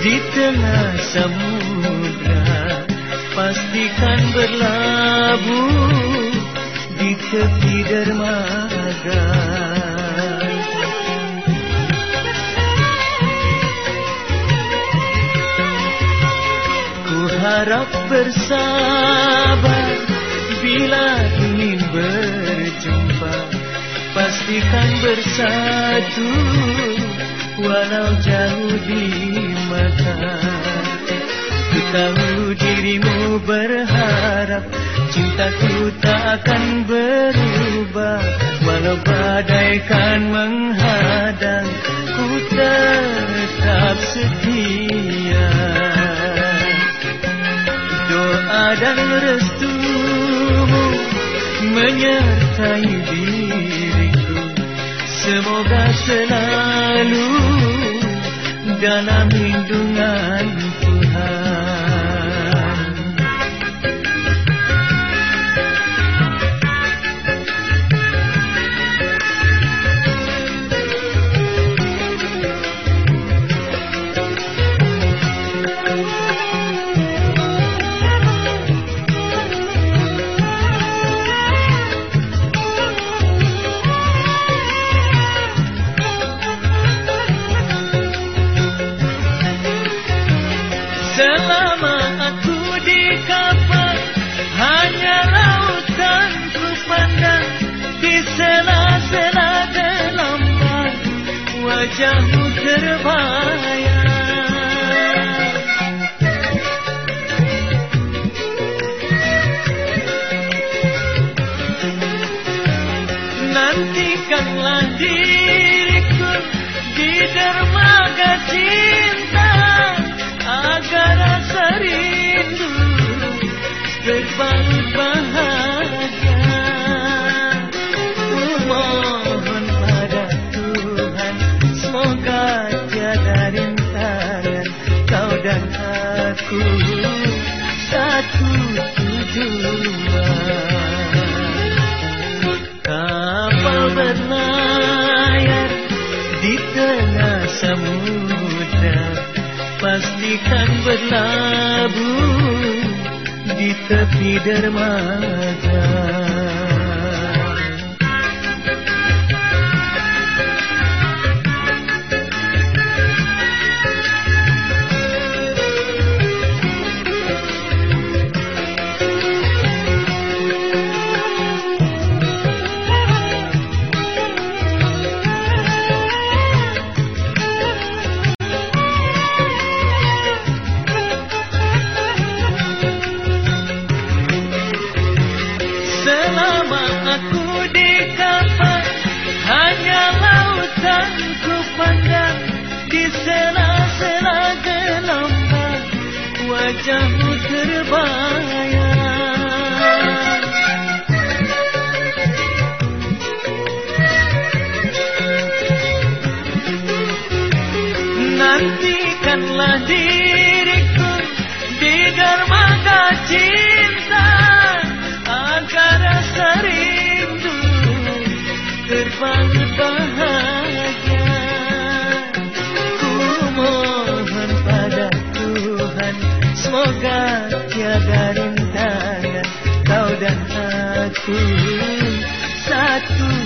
Di tengah samudra Pastikan berlabuh Di tepi dermaga. Ku harap bersabar Bila ingin berjumpa Pastikan bersatu. walau jauh di mata Ku tahu dirimu berharap cintaku tak akan berubah. Walau badai kan menghadang ku tetap setia. Doa dan restumu menyertai diri Semoga selalu dalam lindungan Wajahmu terbayang Nantikanlah diriku Pastikan berlabuh di tepi dermaga terbayang Nantikanlah diriku Di dermaga cinta agar rasa rindu terbangun satu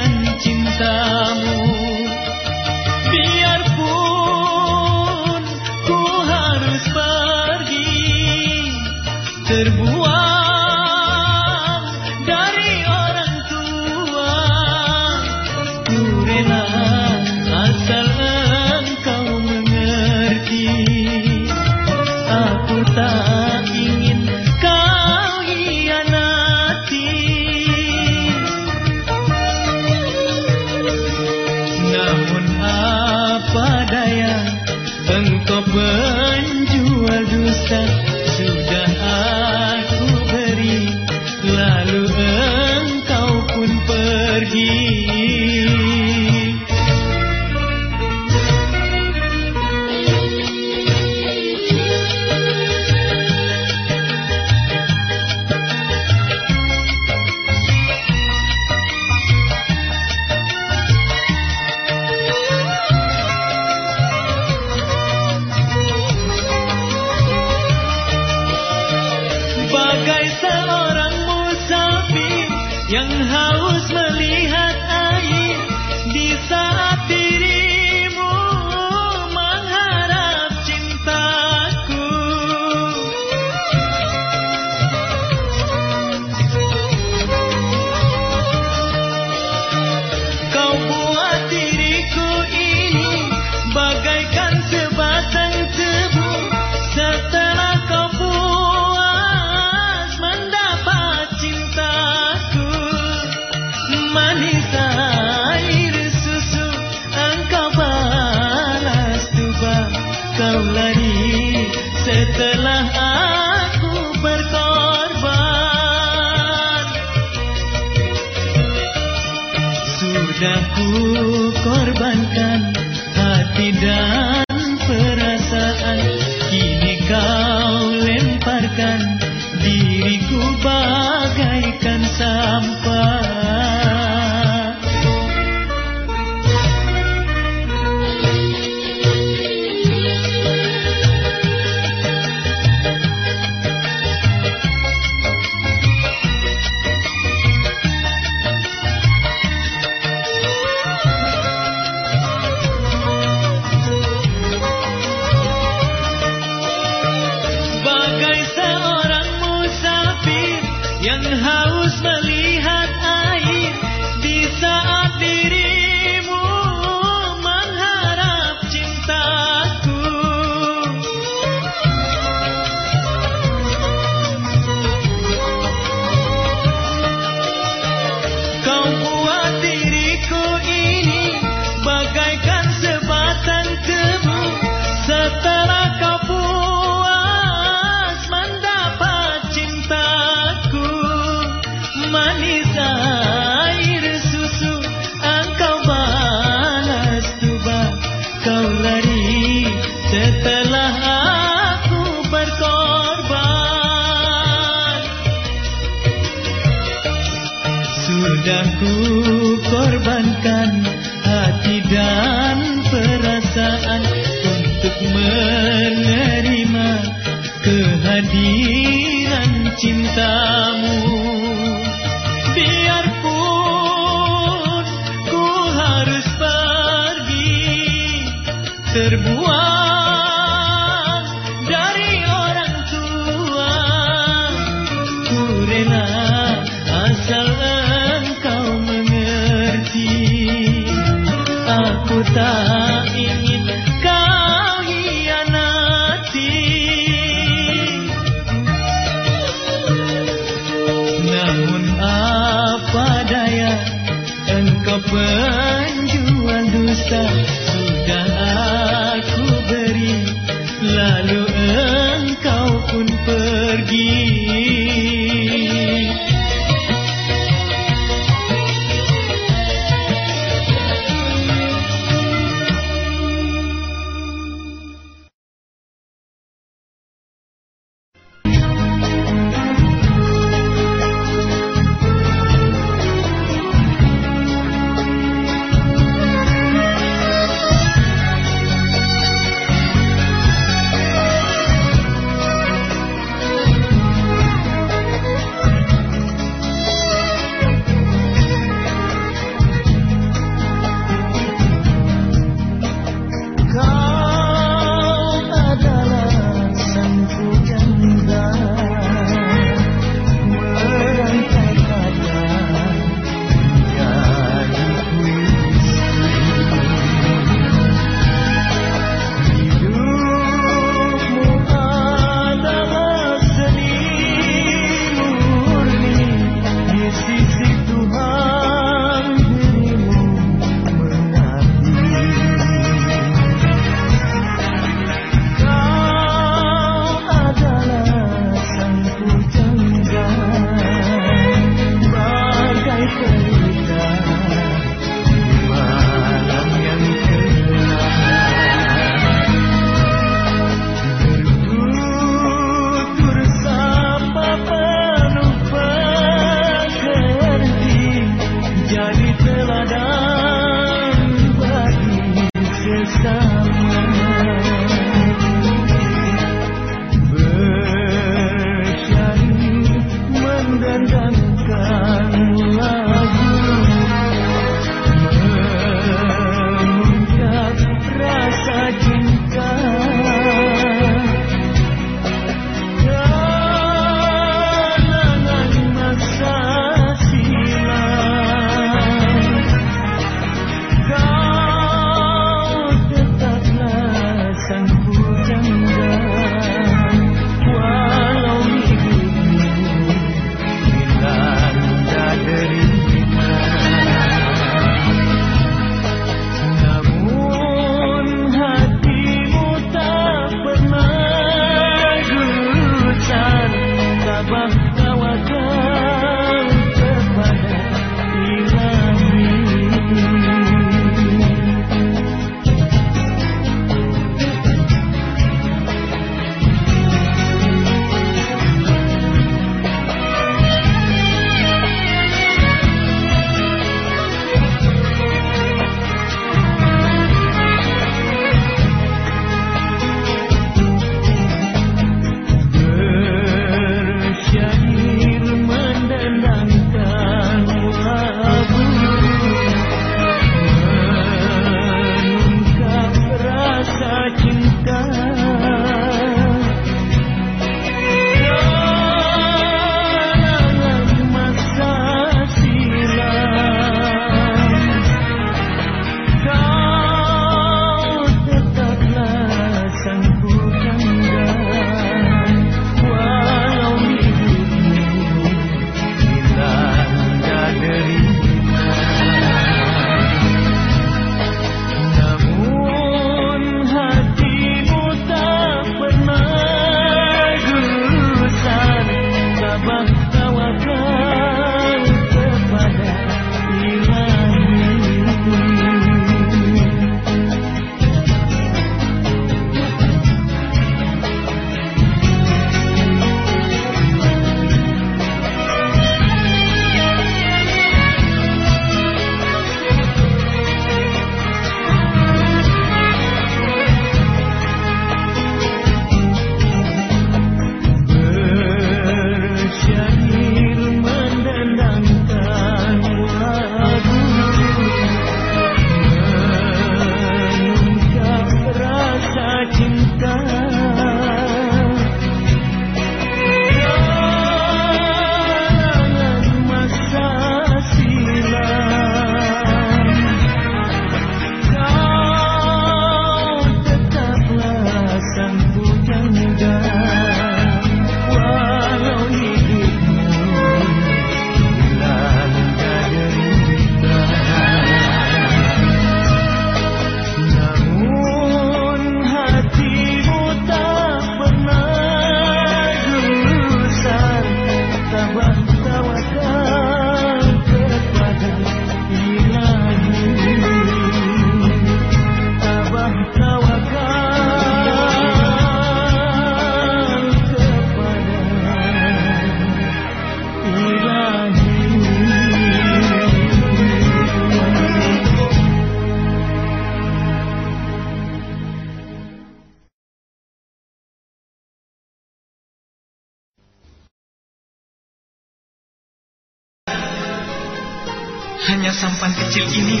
Hanya sampan kecil ini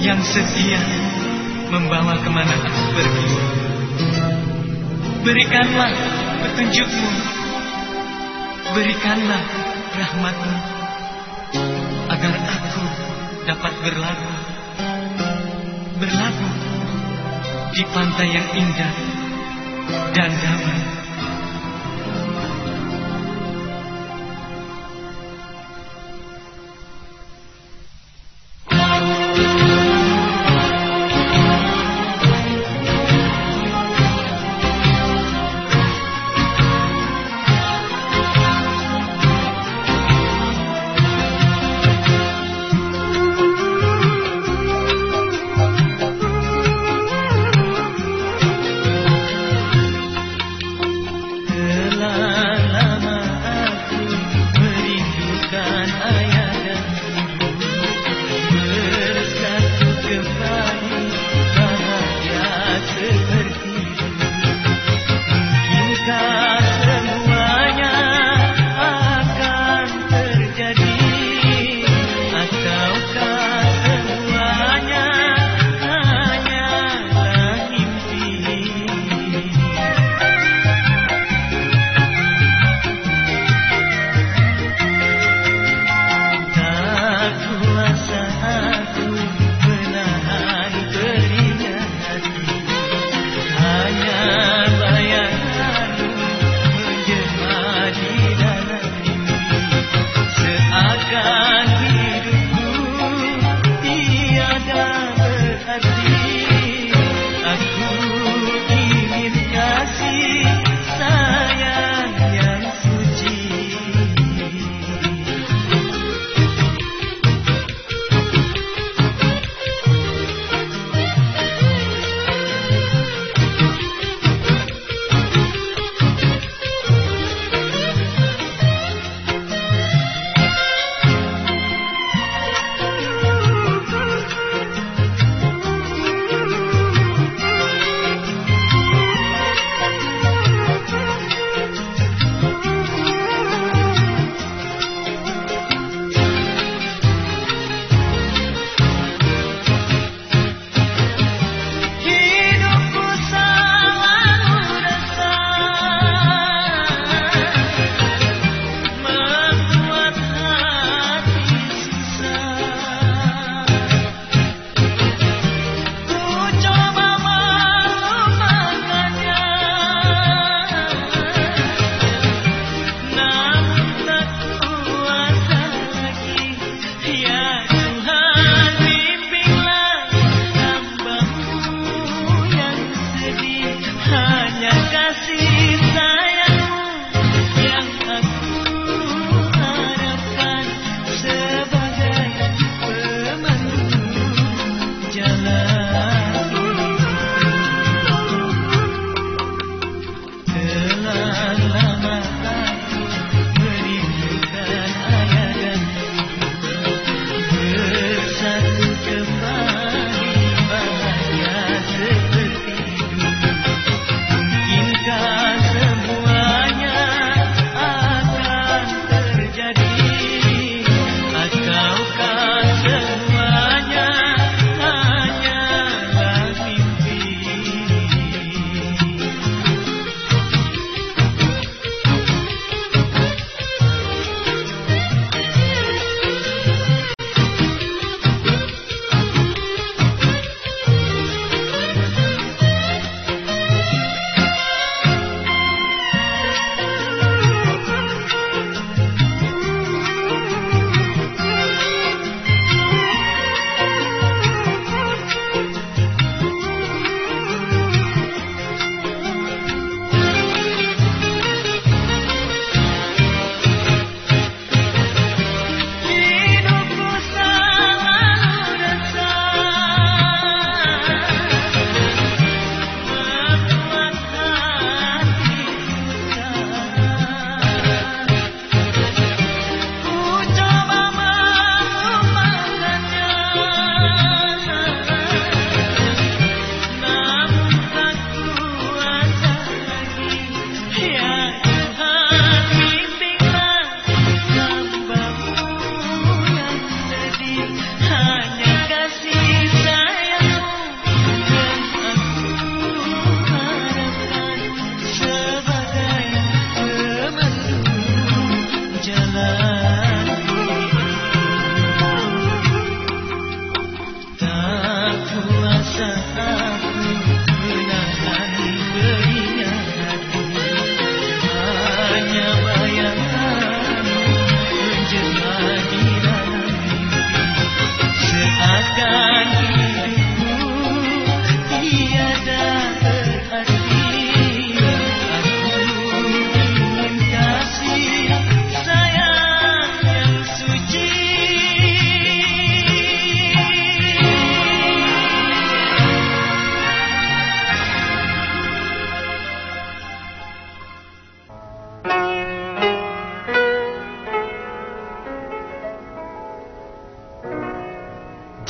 yang setia membawa ke mana aku pergi. Berikanlah petunjukmu, berikanlah rahmatmu, agar aku dapat berlabuh, berlabuh di pantai yang indah dan damai.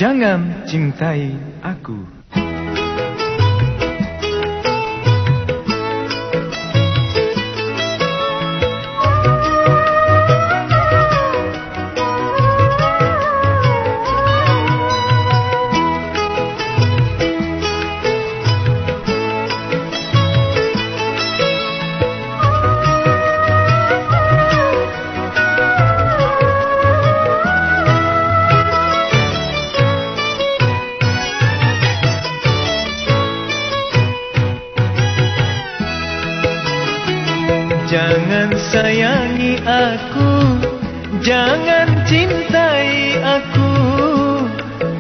Jangan cintai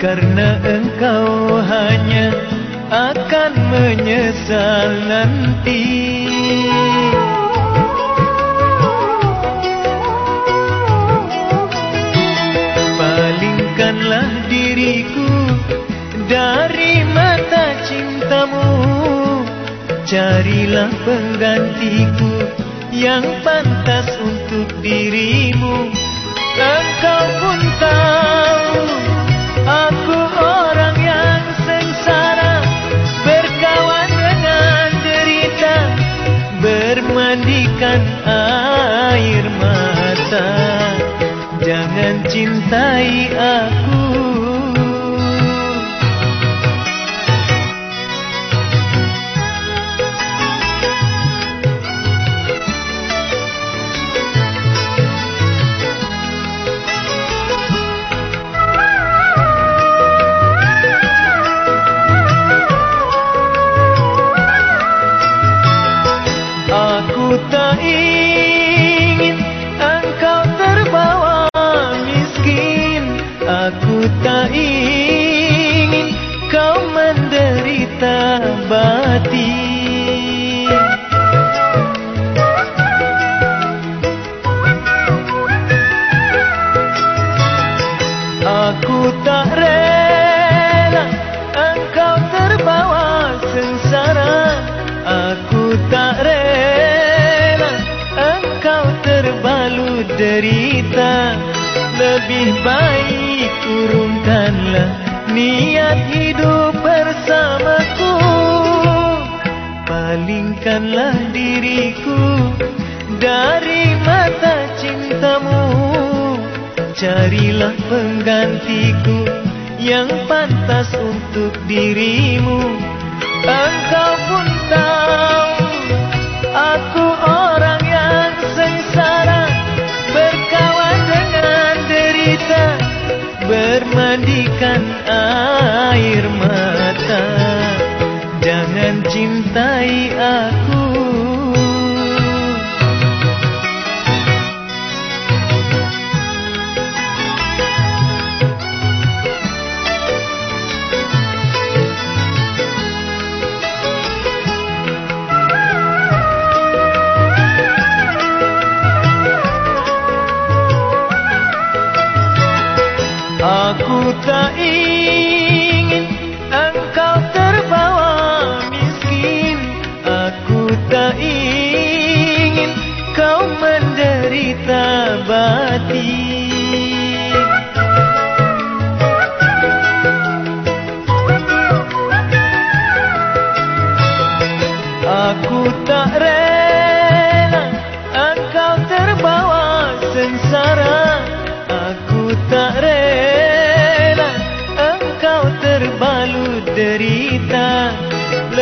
Karena engkau hanya akan menyesal nanti. Palingkanlah diriku dari mata cintamu. Carilah penggantiku yang pantas. cintai aku.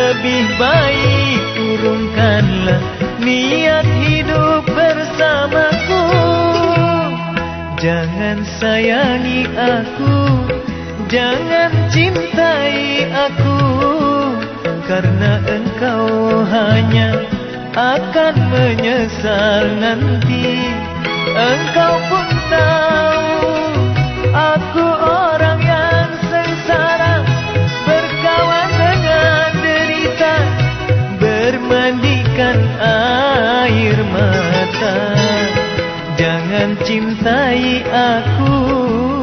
lebih baik Turunkanlah niat hidup bersamaku Jangan sayangi aku Jangan cintai aku Karena engkau hanya akan menyesal nanti Engkau pun tak. mencintai aku.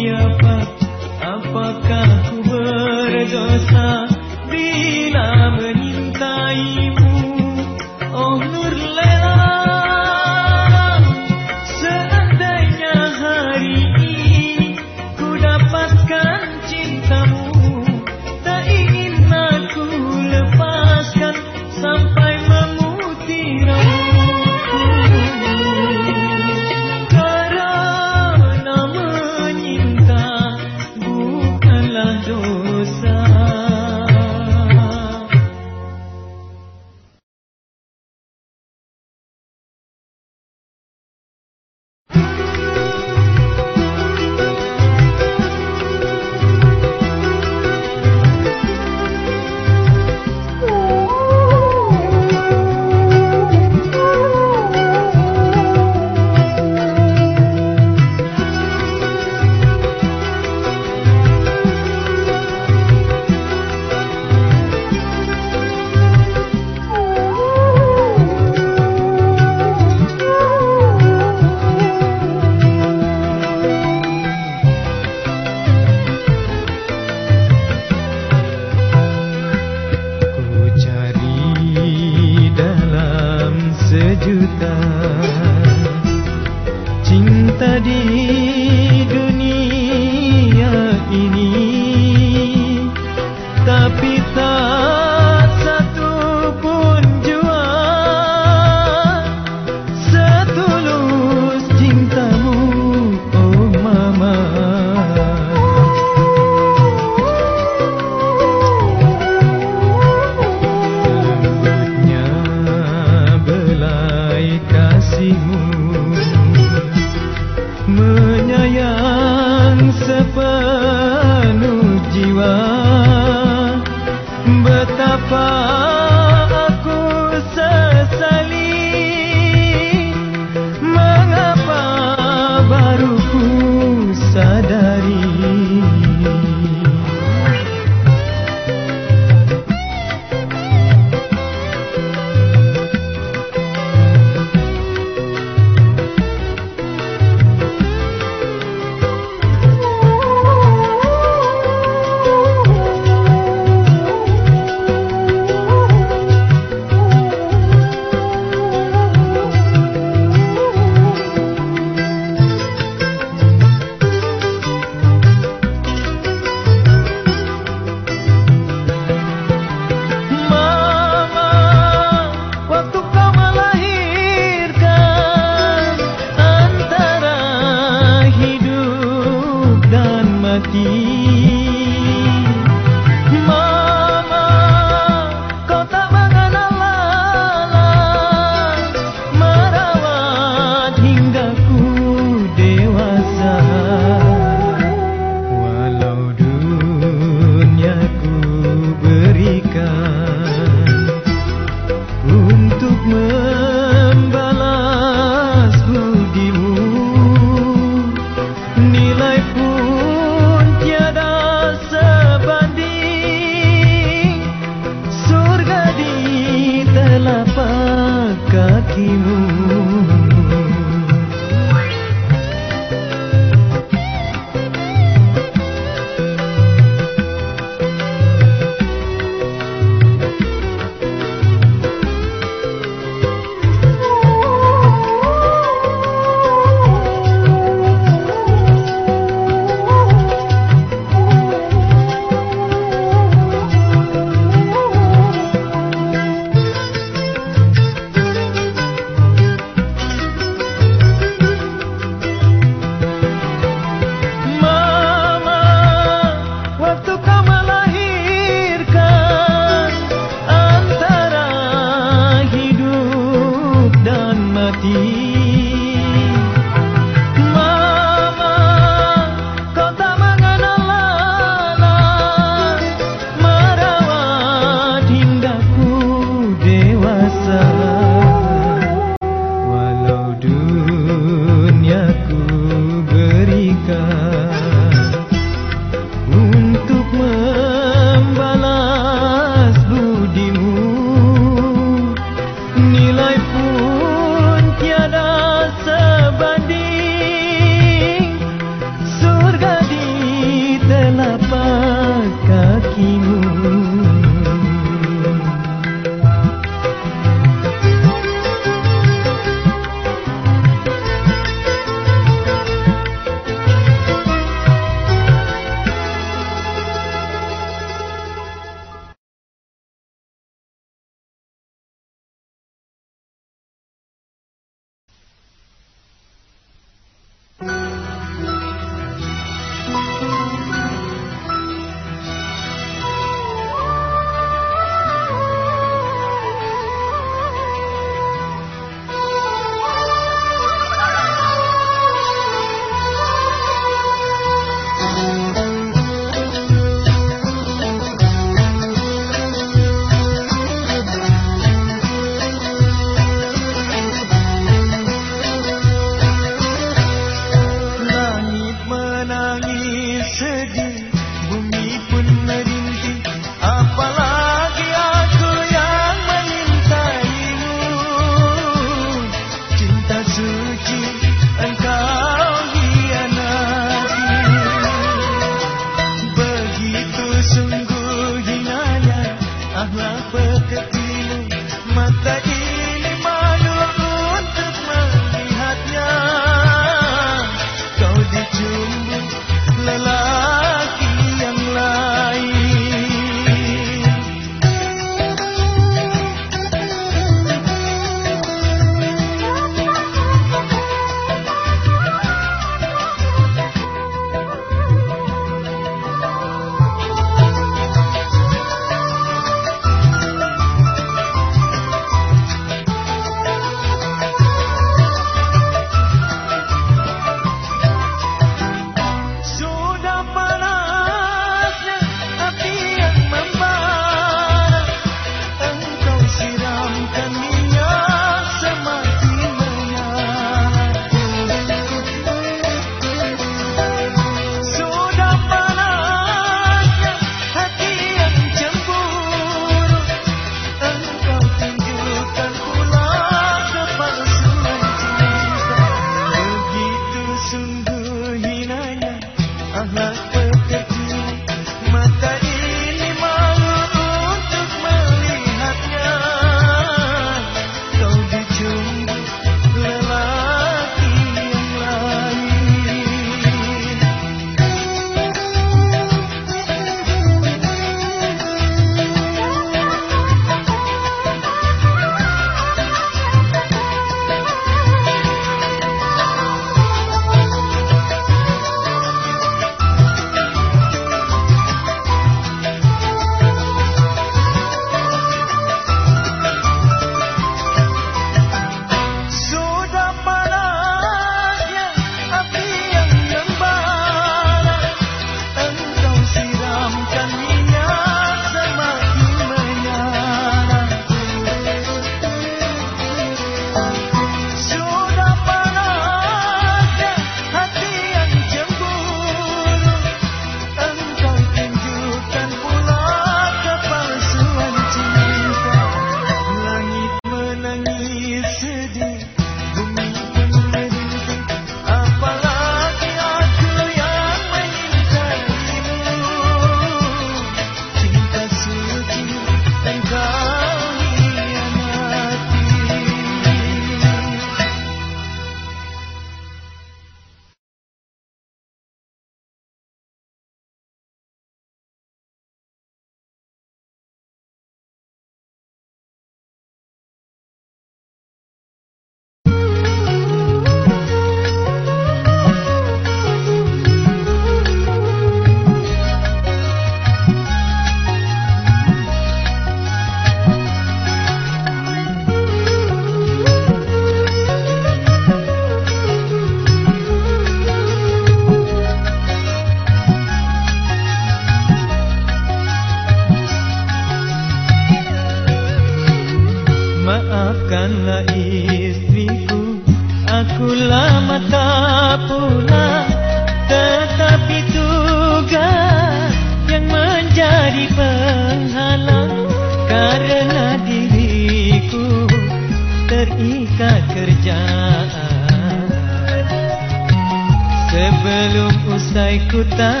cuenta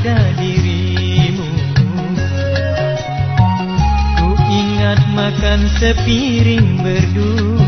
pada dirimu. Ku ingat makan sepiring berdua.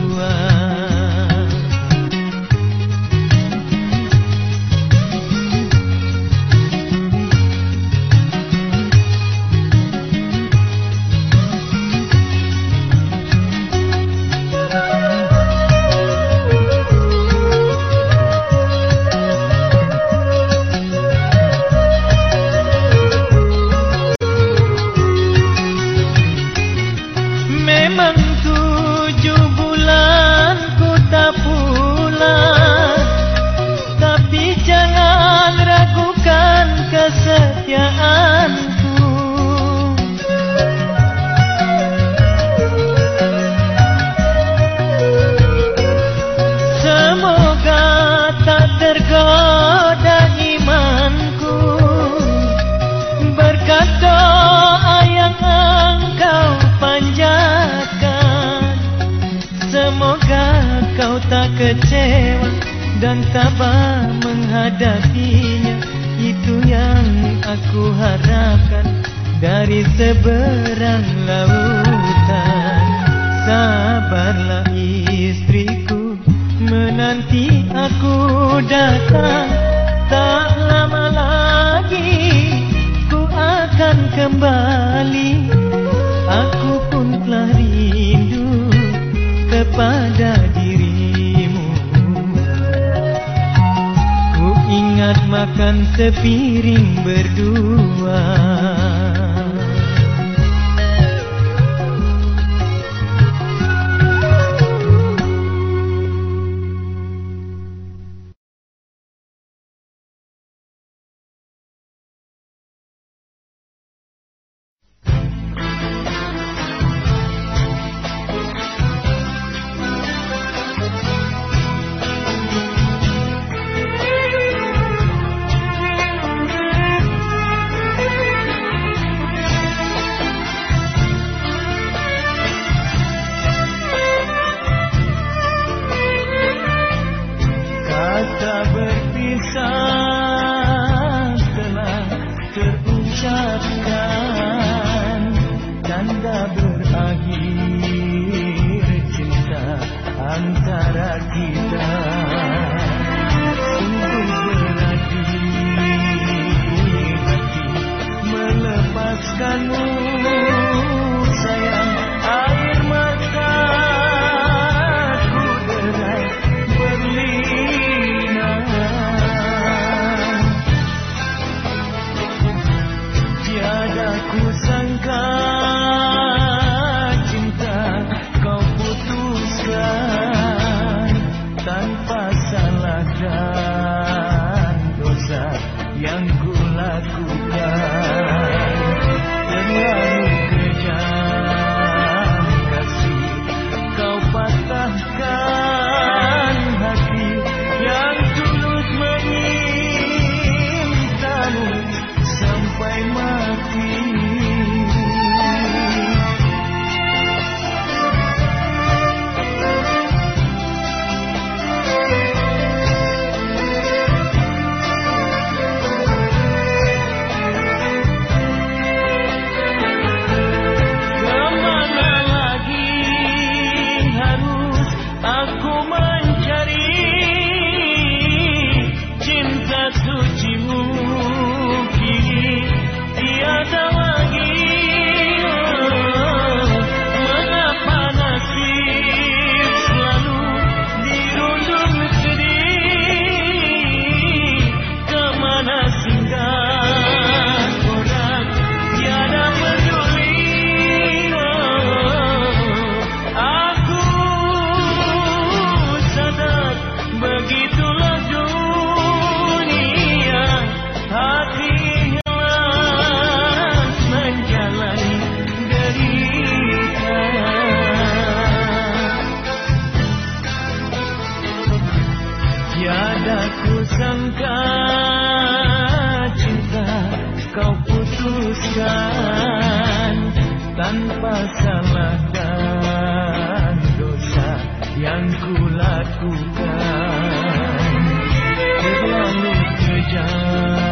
kita berpisah telah terucapkan tanda berakhir cinta antara kita. sungguh Terima kasih melepaskanmu. जान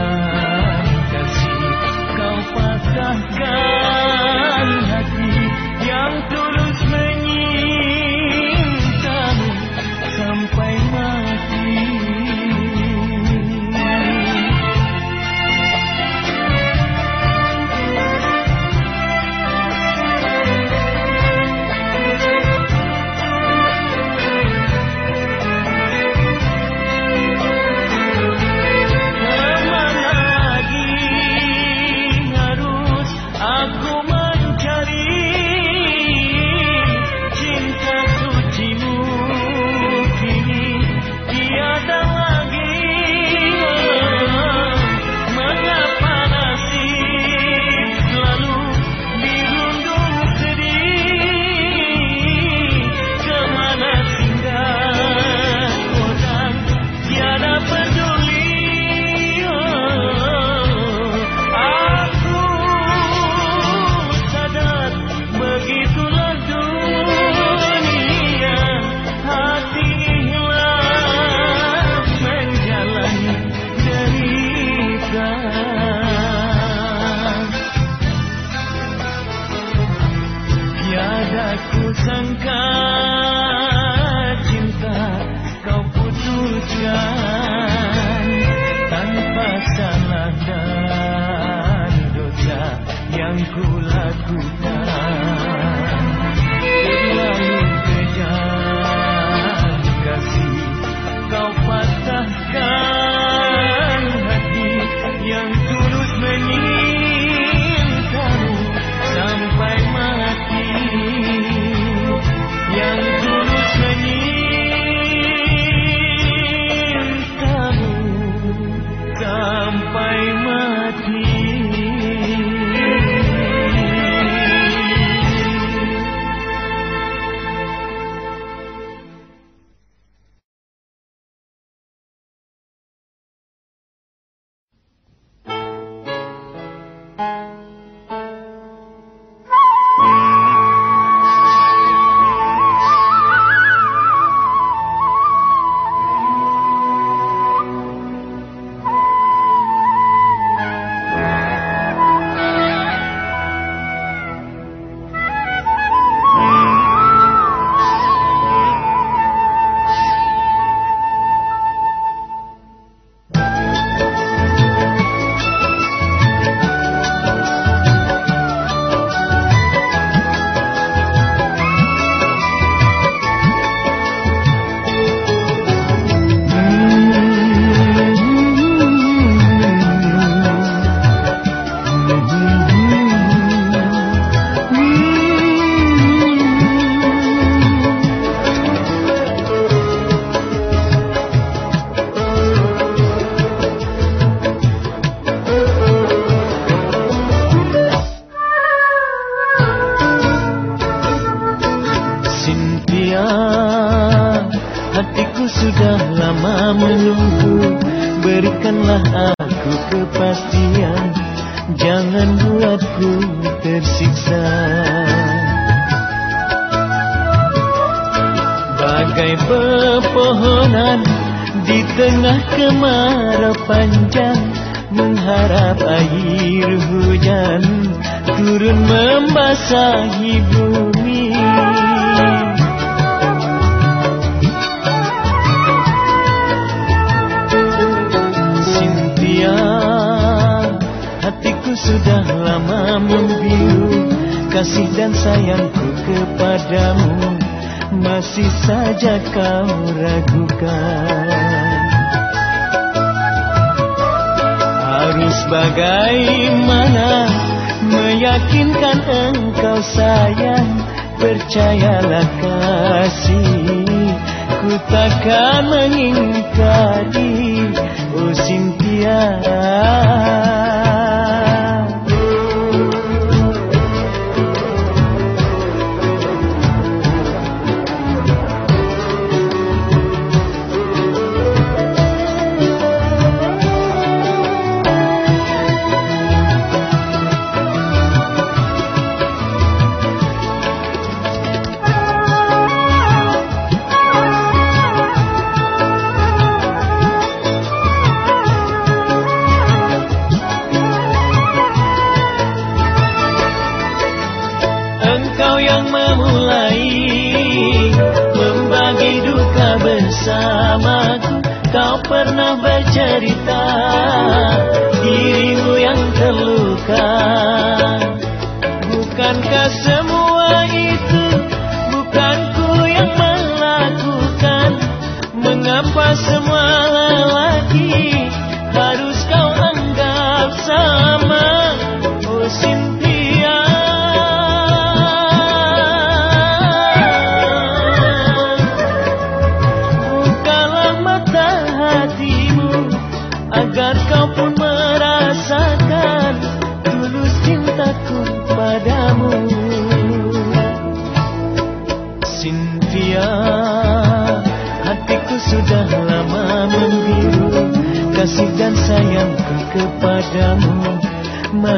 verita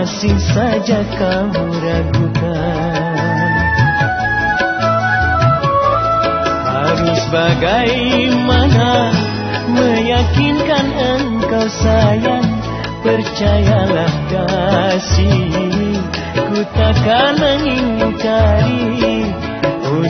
masih saja kamu ragukan. Harus bagaimana meyakinkan engkau sayang. Percayalah kasih ku takkan mengingkari. Oh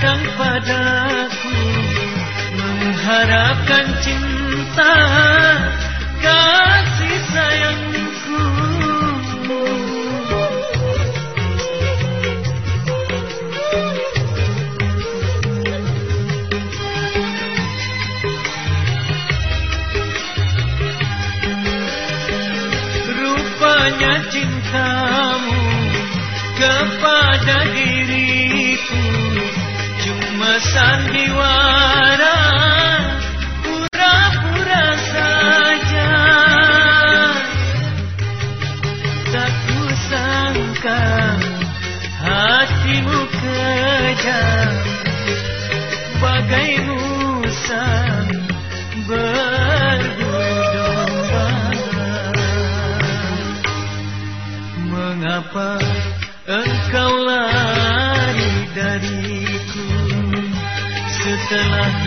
datang padaku mengharapkan cinta kasih sayangku. Rupanya cintamu kepada diri pesan diwara pura-pura saja. Tak ku sangka hatimu kejam. Bagaimu ಕಲಹ